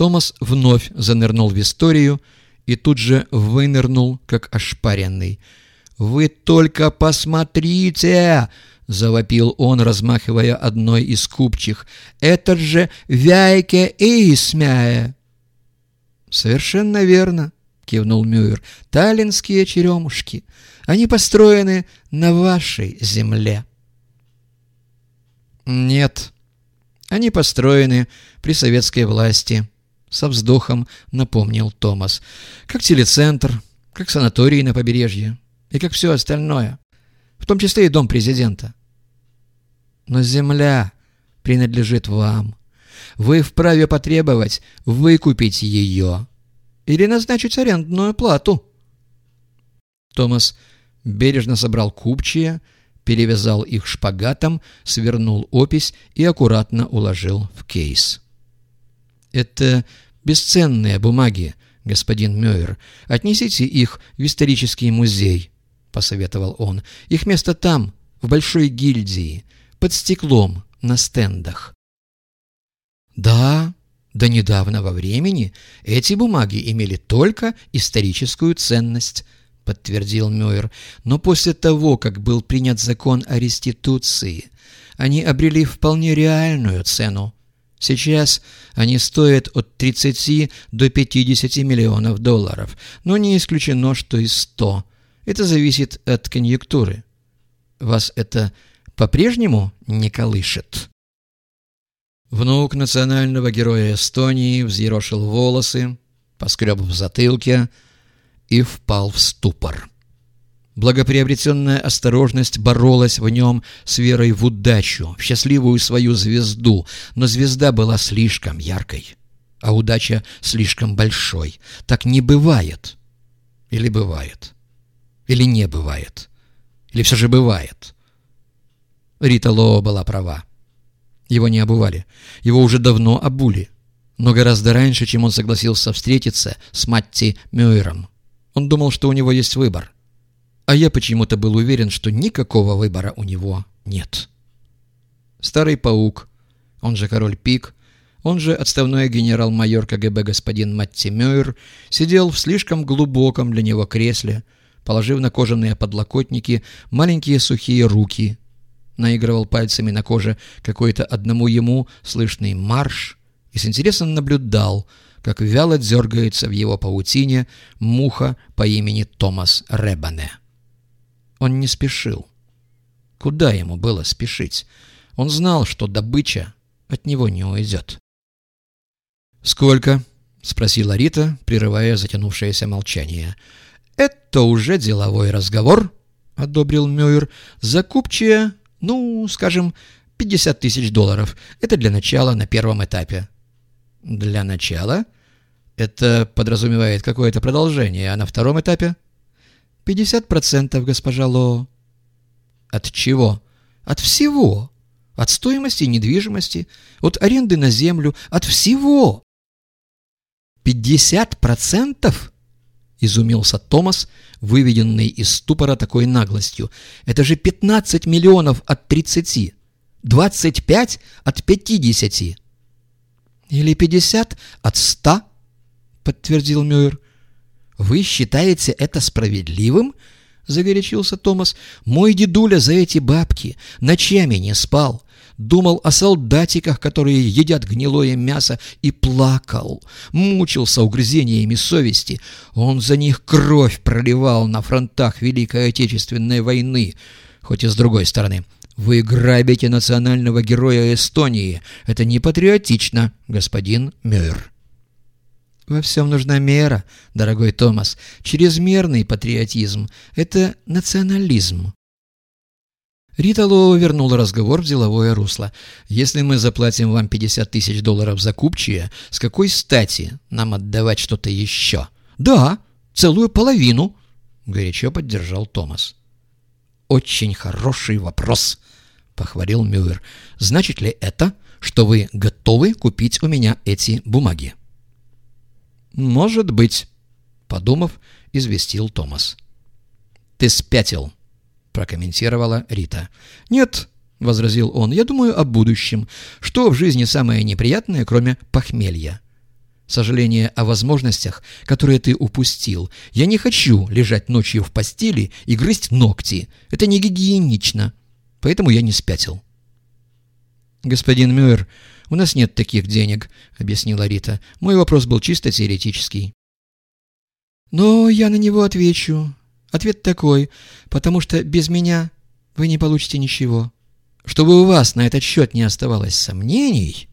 Томас вновь занырнул в историю и тут же вынырнул, как ошпаренный. «Вы только посмотрите!» — завопил он, размахивая одной из купчих. «Это же Вяйке Исмяя!» «Совершенно верно!» — кивнул Мюэр. «Таллинские черемушки. Они построены на вашей земле». «Нет, они построены при советской власти», — со вздохом напомнил Томас. «Как телецентр, как санаторий на побережье и как все остальное, в том числе и дом президента. Но земля принадлежит вам. Вы вправе потребовать выкупить ее или назначить арендную плату». Томас бережно собрал купчие, перевязал их шпагатом, свернул опись и аккуратно уложил в кейс. «Это бесценные бумаги, господин Мёйер. Отнесите их в исторический музей», — посоветовал он. «Их место там, в Большой гильдии, под стеклом, на стендах». «Да, до недавнего времени эти бумаги имели только историческую ценность», — подтвердил Мюэр. «Но после того, как был принят закон о реституции, они обрели вполне реальную цену. Сейчас они стоят от 30 до 50 миллионов долларов, но не исключено, что и 100. Это зависит от конъюнктуры. Вас это по-прежнему не колышет?» Внук национального героя Эстонии взъерошил волосы, поскреб в затылке и впал в ступор. Благоприобретенная осторожность боролась в нем с верой в удачу, в счастливую свою звезду, но звезда была слишком яркой, а удача слишком большой. Так не бывает. Или бывает. Или не бывает. Или все же бывает. Рита Лоо была права. Его не обували. Его уже давно обули. Но гораздо раньше, чем он согласился встретиться с Матти Мюэром. Он думал, что у него есть выбор. А я почему-то был уверен, что никакого выбора у него нет. Старый паук, он же король Пик, он же отставной генерал-майор КГБ господин Матти Мюэр, сидел в слишком глубоком для него кресле, положив на кожаные подлокотники маленькие сухие руки – наигрывал пальцами на коже какой-то одному ему слышный марш и с интересом наблюдал, как вяло дергается в его паутине муха по имени Томас Ребане. Он не спешил. Куда ему было спешить? Он знал, что добыча от него не уйдет. «Сколько?» — спросила Рита, прерывая затянувшееся молчание. «Это уже деловой разговор», — одобрил Мюэр. «Закупчие ну, скажем, 50 тысяч долларов. Это для начала на первом этапе. Для начала? Это подразумевает какое-то продолжение, а на втором этапе? 50%, госпожа Ло. От чего? От всего. От стоимости недвижимости, от аренды на землю, от всего. 50%? Изумился Томас, выведенный из ступора такой наглостью. «Это же 15 миллионов от 30, 25 от 50». «Или 50 от 100», — подтвердил Мюэр. «Вы считаете это справедливым?» — загорячился Томас. «Мой дедуля за эти бабки ночами не спал, думал о солдатиках, которые едят гнилое мясо, и плакал, мучился угрызениями совести. Он за них кровь проливал на фронтах Великой Отечественной войны, хоть и с другой стороны. Вы грабите национального героя Эстонии. Это не патриотично, господин Мюр. Во всем нужна мера, дорогой Томас. Чрезмерный патриотизм — это национализм. Рита Лоу вернула разговор в деловое русло. «Если мы заплатим вам 50 тысяч долларов за купчие, с какой стати нам отдавать что-то еще?» «Да, целую половину», — горячо поддержал Томас. «Очень хороший вопрос», — похвалил Мюэр. «Значит ли это, что вы готовы купить у меня эти бумаги?» «Может быть», — подумав, известил Томас. «Ты спятил», — прокомментировала Рита. «Нет», — возразил он, — «я думаю о будущем. Что в жизни самое неприятное, кроме похмелья?» сожаление о возможностях, которые ты упустил. Я не хочу лежать ночью в постели и грызть ногти. Это не гигиенично. Поэтому я не спятил. «Господин Мюэр, у нас нет таких денег», — объяснила Рита. «Мой вопрос был чисто теоретический». «Но я на него отвечу. Ответ такой, потому что без меня вы не получите ничего. Чтобы у вас на этот счет не оставалось сомнений...»